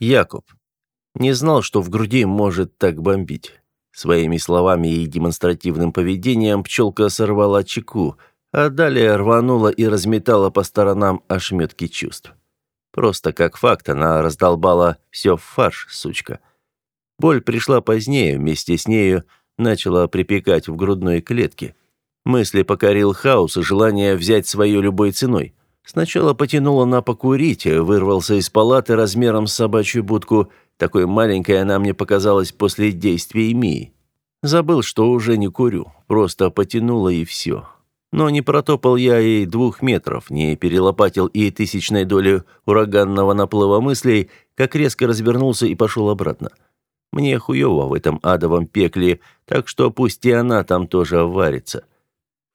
Якуб. Не знал, что в груди может так бомбить. Своими словами и демонстративным поведением пчелка сорвала чеку, а далее рванула и разметала по сторонам ошметки чувств. Просто как факт она раздолбала все в фарш, сучка. Боль пришла позднее, вместе с нею начала припекать в грудной клетке. Мысли покорил хаос и желание взять свое любой ценой. Сначала потянуло на покурить, вырвался из палаты размером с собачью будку. Такой маленькой она мне показалась после действий Мии. Забыл, что уже не курю, просто потянуло и все. Но не протопал я и двух метров, не перелопатил и тысячной доли ураганного наплыва мыслей, как резко развернулся и пошел обратно. Мне хуево в этом адовом пекле, так что пусть и она там тоже варится.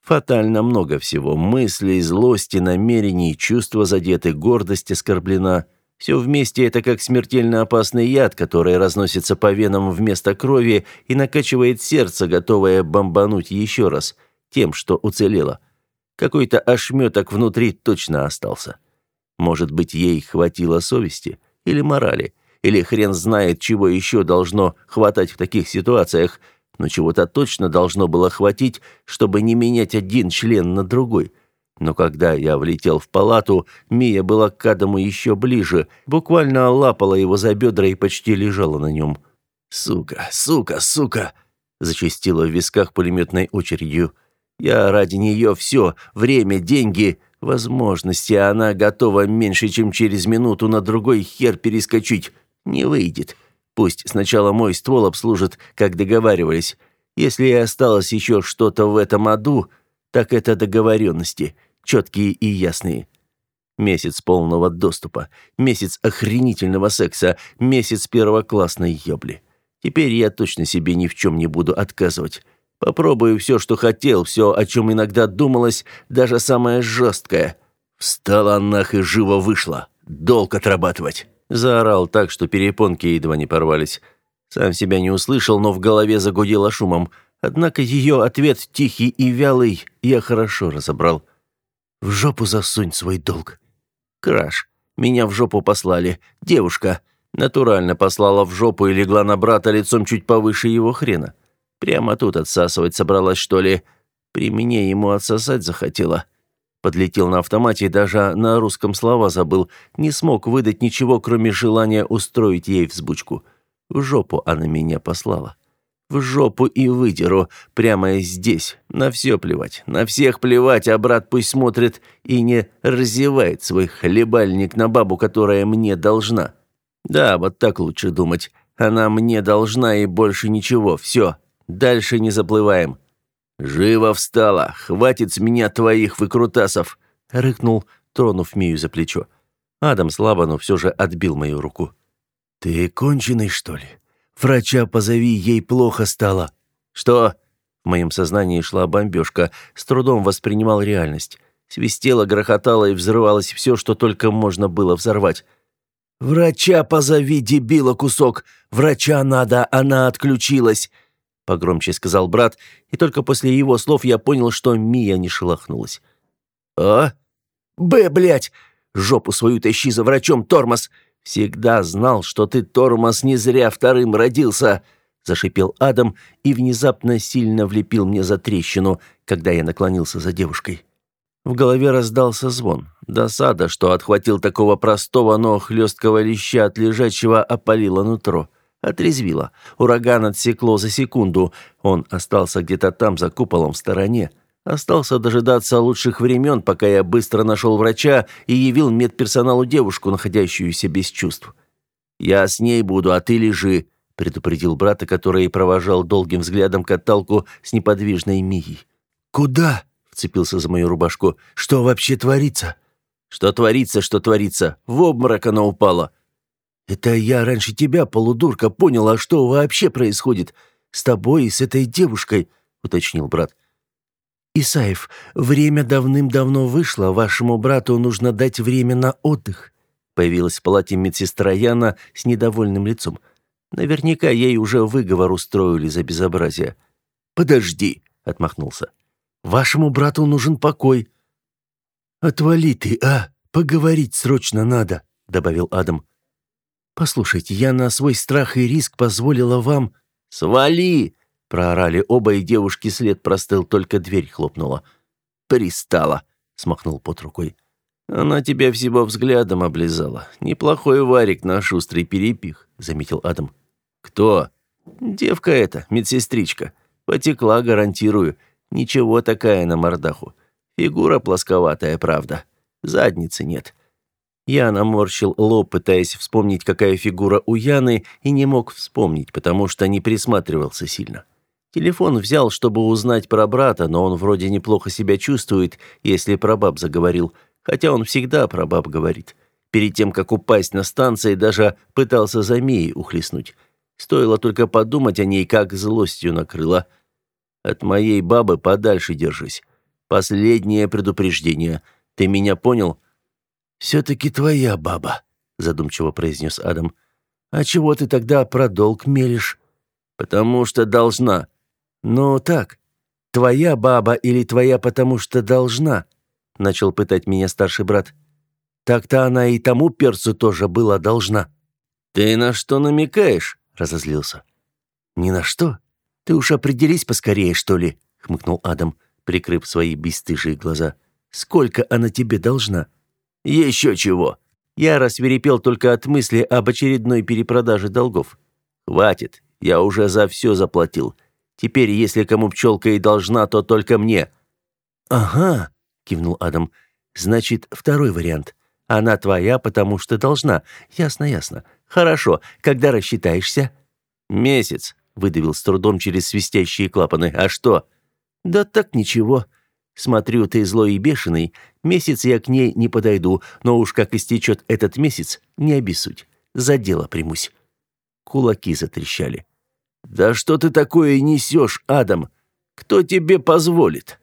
Фатально много всего. Мыслей, злости, намерений, чувства задеты, гордость оскорблена. Все вместе это как смертельно опасный яд, который разносится по венам вместо крови и накачивает сердце, готовое бомбануть еще раз – тем, что уцелело. Какой-то ошметок внутри точно остался. Может быть, ей хватило совести или морали, или хрен знает, чего еще должно хватать в таких ситуациях, но чего-то точно должно было хватить, чтобы не менять один член на другой. Но когда я влетел в палату, Мия была к Адаму еще ближе, буквально лапала его за бедра и почти лежала на нем. «Сука, сука, сука!» зачастила в висках пулеметной очередью. Я ради нее все, время, деньги, возможности, а она готова меньше, чем через минуту на другой хер перескочить. Не выйдет. Пусть сначала мой ствол обслужит, как договаривались. Если и осталось еще что-то в этом аду, так это договоренности, четкие и ясные. Месяц полного доступа, месяц охренительного секса, месяц первоклассной ёбли. Теперь я точно себе ни в чем не буду отказывать. Попробую все, что хотел, все, о чем иногда думалось, даже самое жесткое. Встала нах и живо вышла. Долг отрабатывать. Заорал так, что перепонки едва не порвались. Сам себя не услышал, но в голове загудело шумом. Однако ее ответ тихий и вялый я хорошо разобрал. «В жопу засунь свой долг». «Краш. Меня в жопу послали. Девушка. Натурально послала в жопу и легла на брата лицом чуть повыше его хрена. Прямо тут отсасывать собралась, что ли? При мне ему отсосать захотела. Подлетел на автомате и даже на русском слова забыл. Не смог выдать ничего, кроме желания устроить ей взбучку. В жопу она меня послала. В жопу и выдеру. Прямо здесь. На все плевать. На всех плевать, а брат пусть смотрит и не разевает свой хлебальник на бабу, которая мне должна. Да, вот так лучше думать. Она мне должна и больше ничего. Все. Дальше не заплываем». «Живо встала! Хватит с меня твоих выкрутасов!» — рыкнул, тронув Мию за плечо. Адам слабо, но все же отбил мою руку. «Ты конченый, что ли? Врача позови, ей плохо стало». «Что?» В моем сознании шла бомбежка, с трудом воспринимал реальность. Свистело, грохотало и взрывалось все, что только можно было взорвать. «Врача позови, дебила кусок! Врача надо, она отключилась!» Погромче сказал брат, и только после его слов я понял, что Мия не шелохнулась. А? Б, блядь! Жопу свою тащи за врачом, тормоз. Всегда знал, что ты тормоз не зря вторым родился, зашипел Адам и внезапно сильно влепил мне за трещину, когда я наклонился за девушкой. В голове раздался звон. Досада, что отхватил такого простого, но хлесткого леща от лежачего, опалило нутро. Отрезвило. Ураган отсекло за секунду. Он остался где-то там, за куполом в стороне. Остался дожидаться лучших времен, пока я быстро нашел врача и явил медперсоналу девушку, находящуюся без чувств. «Я с ней буду, а ты лежи», — предупредил брата, который провожал долгим взглядом каталку с неподвижной Мией. «Куда?» — вцепился за мою рубашку. «Что вообще творится?» «Что творится, что творится? В обморок она упала. «Это я раньше тебя, полудурка, понял, а что вообще происходит? С тобой и с этой девушкой», — уточнил брат. «Исаев, время давным-давно вышло, вашему брату нужно дать время на отдых», — появилась в палате медсестра Яна с недовольным лицом. Наверняка ей уже выговор устроили за безобразие. «Подожди», — отмахнулся. «Вашему брату нужен покой». «Отвали ты, а! Поговорить срочно надо», — добавил Адам. Послушайте, я на свой страх и риск позволила вам... Свали! Проорали оба, и девушки след простыл, только дверь хлопнула. «Пристала!» — смахнул под рукой. «Она тебя всего взглядом облизала. Неплохой варик на шустрый перепих», — заметил Адам. «Кто?» «Девка эта, медсестричка. Потекла, гарантирую. Ничего такая на мордаху. Фигура плосковатая, правда. Задницы нет». Я наморщил лоб, пытаясь вспомнить, какая фигура у Яны, и не мог вспомнить, потому что не присматривался сильно. Телефон взял, чтобы узнать про брата, но он вроде неплохо себя чувствует, если про баб заговорил, хотя он всегда про баб говорит. Перед тем, как упасть на станции, даже пытался за Мией ухлестнуть. Стоило только подумать о ней, как злостью накрыло. От моей бабы подальше держись. Последнее предупреждение. Ты меня понял? Все-таки твоя баба, задумчиво произнес Адам. А чего ты тогда про долг мелешь? Потому что должна. «Ну так, твоя баба или твоя потому что должна?» — начал пытать меня старший брат. «Так-то она и тому перцу тоже была должна». «Ты на что намекаешь?» — разозлился. «Ни на что. Ты уж определись поскорее, что ли?» — хмыкнул Адам, прикрыв свои бесстыжие глаза. «Сколько она тебе должна?» «Еще чего!» Я рассверепел только от мысли об очередной перепродаже долгов. «Хватит, я уже за все заплатил. Теперь, если кому пчелка и должна, то только мне». «Ага», — кивнул Адам. «Значит, второй вариант. Она твоя, потому что должна. Ясно, ясно. Хорошо. Когда рассчитаешься?» «Месяц», — выдавил с трудом через свистящие клапаны. «А что?» «Да так ничего. Смотрю, ты злой и бешеный. Месяц я к ней не подойду, но уж как истечет этот месяц, не обессудь. За дело примусь». Кулаки затрещали. «Да что ты такое несешь, Адам? Кто тебе позволит?»